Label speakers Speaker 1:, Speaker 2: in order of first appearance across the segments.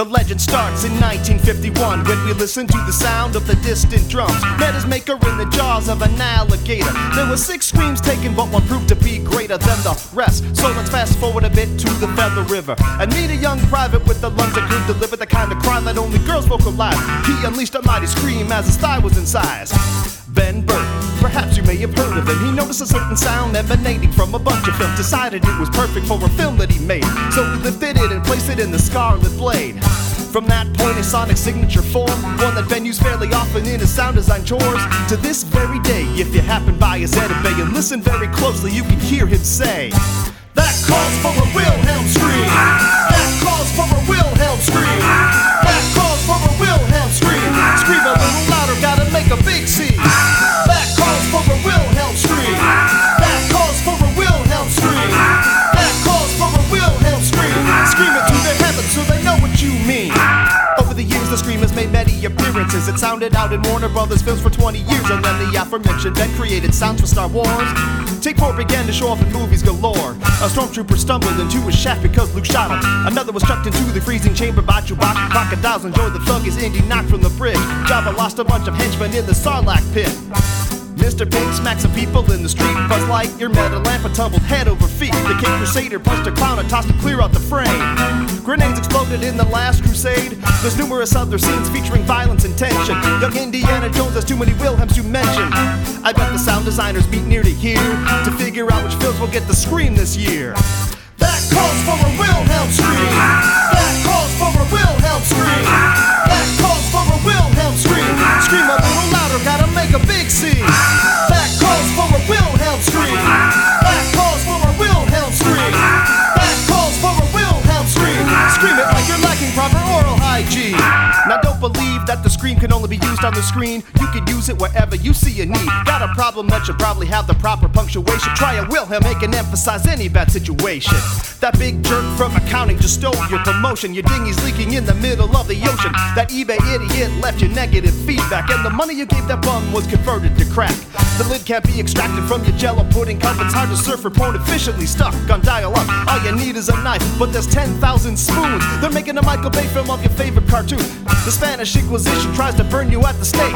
Speaker 1: The legend starts in 1951 when we listen to the sound of the distant drums. Met his maker in the jaws of an alligator. There were six screams taken, but one proved to be greater than the rest. So let's fast forward a bit to the Feather River and meet a young private with the lungs that could deliver the kind of cry that only girls vocalize. He unleashed a mighty scream as his thigh was incised. Ben Burtt. Perhaps you may have heard of him. He noticed a certain sound emanating from a bunch of films. Decided it was perfect for a film that he made. So he lifted it and placed it in the Scarlet Blade. From that point, his sonic signature formed, one that Ben used fairly often in his sound design chores. To this very day, if you happen by his Bay and listen very closely, you can hear him say, That calls for a sounded out in Warner Brothers films for 20 years, and then the aforementioned Ben created sounds for Star Wars. Take 4 began to show off in movies galore. A stormtrooper stumbled into his shaft because Luke shot him. Another was chucked into the freezing chamber by Chewbacca. Crocodiles enjoyed the thug as Indy knocked from the bridge. Jabba lost a bunch of henchmen in the Sarlacc pit. Mr. Pink smacks some people in the street. Buzz Lightyear met a lamp and tumbled head over feet. The King Crusader punched a clown and tossed him clear out the frame. Grenades exploded in the last crusade. There's numerous other scenes featuring violence and tension. Young Indiana Jones has too many Wilhelms to mention. I bet the sound designers beat near to here to figure out which films will get the scream this year. That calls for a Wilhelm scream. The scream can only be used on the screen. You can use it wherever you see a need. Got a problem that should probably have the proper punctuation. Try a Wilhelm, it can emphasize any bad situation. That big jerk from accounting just stole your promotion. Your dinghy's leaking in the middle of the ocean. That eBay idiot left you negative feedback, and the money you gave that bum was converted to crack. The lid can't be extracted from your jello pudding cup. It's hard to surf porn efficiently stuck on dial up. All you need is a knife, but there's 10,000 spoons. They're making a Michael Bay film of your favorite cartoon. The Spanish Inquisition tries to burn you at the stake.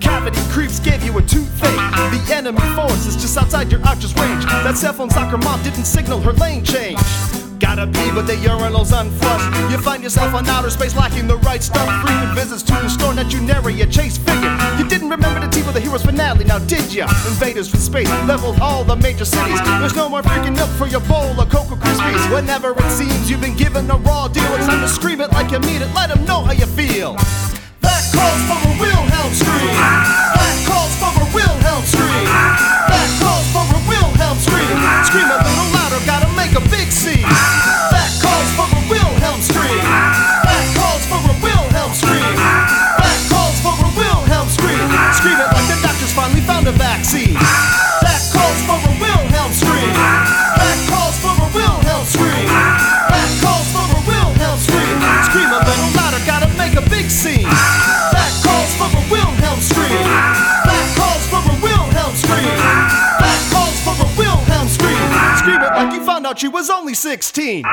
Speaker 1: Cavity creeps gave you a toothache. The enemy force is just outside your archer's range. That cell phone soccer mom didn't signal her lane change. Gotta be, but the urinal's unflushed. You find yourself on outer space lacking the right stuff. Frequent visits to the store that you never you chase figure. You didn't remember the team of the hero's finale, now did ya? Invaders from space leveled all the major cities. There's no more freaking milk for your bowl of Cocoa Krispies. Whenever it seems you've been given a raw deal, it's time to scream it like you mean it. Let them know how you feel. That calls for a Wilhelm scream. That calls for a wild scream That calls for a Wilhelm scream. Scream a little louder, gotta make a big scene. That calls for a Wilhelm scream. That calls for a Wilhelm scream. That calls for a wild hell scream it like the doctors finally found a vaccine. That calls for a will help scream. That calls for a real help screen. Calls for a real help. Scream a little louder, gotta make a big scene. we found out she was only 16.